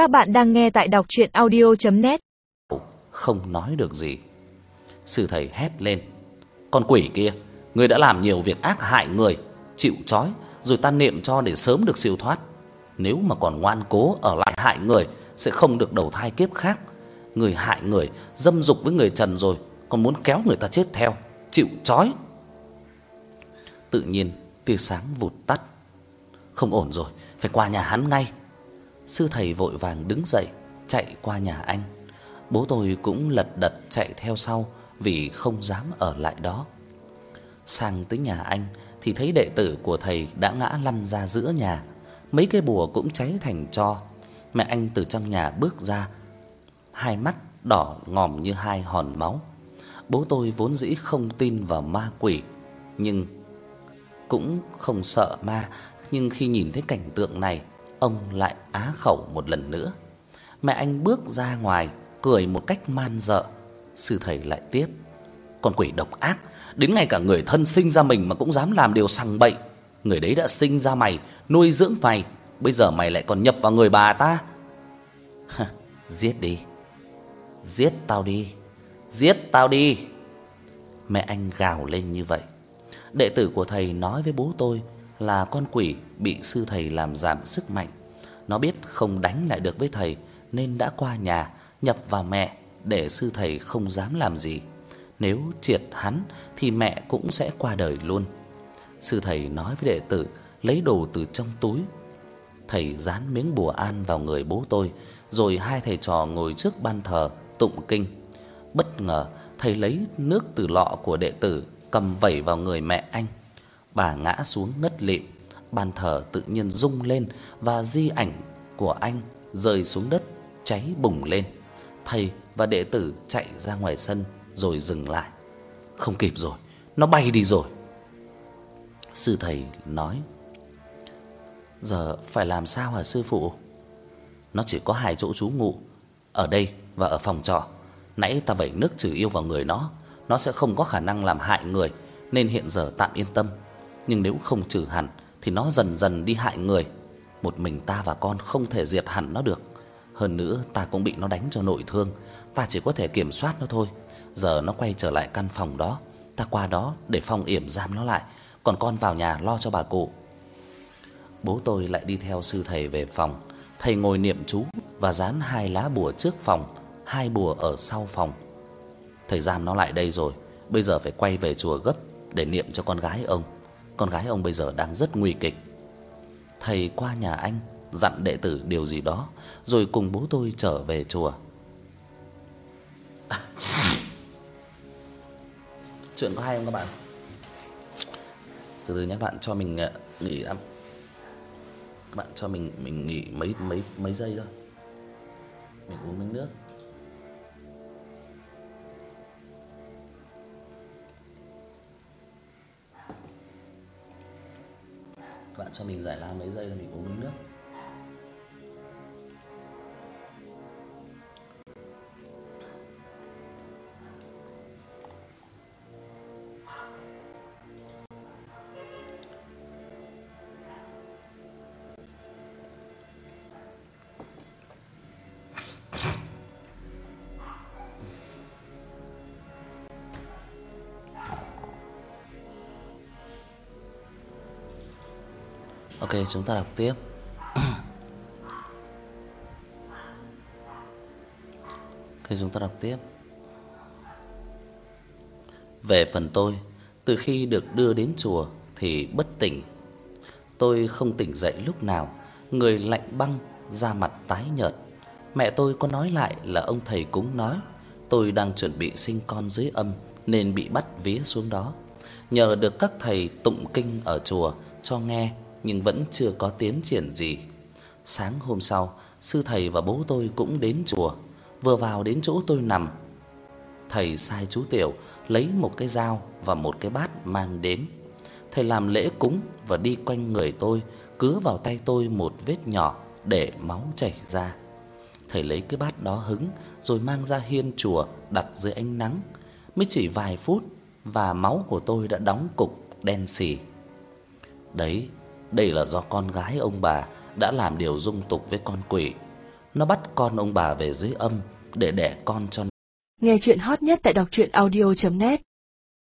Các bạn đang nghe tại đọc audio net Không nói được gì. Sư thầy hét lên: "Con quỷ kia, ngươi đã làm nhiều việc ác hại người, chịu trói rồi ta niệm cho để sớm được siêu thoát. Nếu mà còn ngoan cố ở lại hại người sẽ không được đầu thai kiếp khác. Người hại người, dâm dục với người trần rồi, còn muốn kéo người ta chết theo, chịu trói." Tự nhiên, tia sáng vụt tắt. Không ổn rồi, phải qua nhà hắn ngay. Sư thầy vội vàng đứng dậy, chạy qua nhà anh. Bố tôi cũng lật đật chạy theo sau vì không dám ở lại đó. Sang tới nhà anh thì thấy đệ tử của thầy đã ngã lăn ra giữa nhà, mấy cái bùa cũng cháy thành tro. Mẹ anh từ trong nhà bước ra, hai mắt đỏ ngòm như hai hòn máu. Bố tôi vốn dĩ không tin vào ma quỷ, nhưng cũng không sợ ma, nhưng khi nhìn thấy cảnh tượng này, ông lại á khẩu một lần nữa. Mẹ anh bước ra ngoài, cười một cách man dợ. Sư thầy lại tiếp: "Con quỷ độc ác, đến ngay cả người thân sinh ra mình mà cũng dám làm điều sằng bậy. Người đấy đã sinh ra mày, nuôi dưỡng mày, bây giờ mày lại còn nhập vào người bà ta." "Giết đi. Giết tao đi. Giết tao đi." Mẹ anh gào lên như vậy. Đệ tử của thầy nói với bố tôi là con quỷ bị sư thầy làm giảm sức mạnh. Nó biết không đánh lại được với thầy nên đã qua nhà nhập vào mẹ để sư thầy không dám làm gì. Nếu triệt hắn thì mẹ cũng sẽ qua đời luôn. Sư thầy nói với đệ tử lấy đồ từ trong túi. Thầy dán miếng bùa an vào người bố tôi, rồi hai thầy trò ngồi trước ban thờ tụng kinh. Bất ngờ, thầy lấy nước từ lọ của đệ tử cầm vẩy vào người mẹ anh. Bà ngã xuống ngất lịm, bàn thờ tự nhiên rung lên và di ảnh của anh rơi xuống đất, cháy bùng lên. Thầy và đệ tử chạy ra ngoài sân rồi dừng lại. Không kịp rồi, nó bay đi rồi. Sư thầy nói: "Giờ phải làm sao hả sư phụ?" Nó chỉ có hai chỗ trú ngụ, ở đây và ở phòng trọ. Nãy ta vẩy nước trừ yêu vào người nó, nó sẽ không có khả năng làm hại người, nên hiện giờ tạm yên tâm. Nhưng nếu không trừ hẳn thì nó dần dần đi hại người. Một mình ta và con không thể diệt hẳn nó được. Hơn nữa ta cũng bị nó đánh cho nội thương, ta chỉ có thể kiểm soát nó thôi. Giờ nó quay trở lại căn phòng đó, ta qua đó để phong yểm giam nó lại, còn con vào nhà lo cho bà cụ. Bố tôi lại đi theo sư thầy về phòng. Thầy ngồi niệm chú và dán hai lá bùa trước phòng, hai bùa ở sau phòng. Thầy giam nó lại đây rồi, bây giờ phải quay về chùa gấp để niệm cho con gái ông. Con gái ông bây giờ đang rất nguy kịch. Thầy qua nhà anh dặn đệ tử điều gì đó, rồi cùng bố tôi trở về chùa. Chuyện có hay không các bạn? Từ từ nhé bạn cho mình ờ, nghỉ đã. Các bạn cho mình mình nghỉ mấy mấy mấy giây thôi. Mình uống miếng nước. Bạn cho mình giải lao mấy giây rồi mình uống nước. Ok, chúng ta đọc tiếp. ok, chúng ta đọc tiếp. Về phần tôi, từ khi được đưa đến chùa thì bất tỉnh. Tôi không tỉnh dậy lúc nào, người lạnh băng, da mặt tái nhợt. Mẹ tôi có nói lại là ông thầy cúng nói, tôi đang chuẩn bị sinh con dưới âm nên bị bắt vía xuống đó. Nhờ được các thầy tụng kinh ở chùa cho nghe nhưng vẫn chưa có tiến triển gì. Sáng hôm sau, sư thầy và bố tôi cũng đến chùa. Vừa vào đến chỗ tôi nằm, thầy sai chú Tiểu lấy một cái dao và một cái bát mang đến. Thầy làm lễ cúng và đi quanh người tôi, cứa vào tay tôi một vết nhỏ để máu chảy ra. Thầy lấy cái bát đó hứng rồi mang ra hiên chùa đặt dưới ánh nắng. Mới chỉ vài phút và máu của tôi đã đóng cục đen sì. Đấy đây là do con gái ông bà đã làm điều dung tục với con quỷ. nó bắt con ông bà về dưới âm để đẻ con cho Nghe chuyện hot nhất tại đọc truyện audio net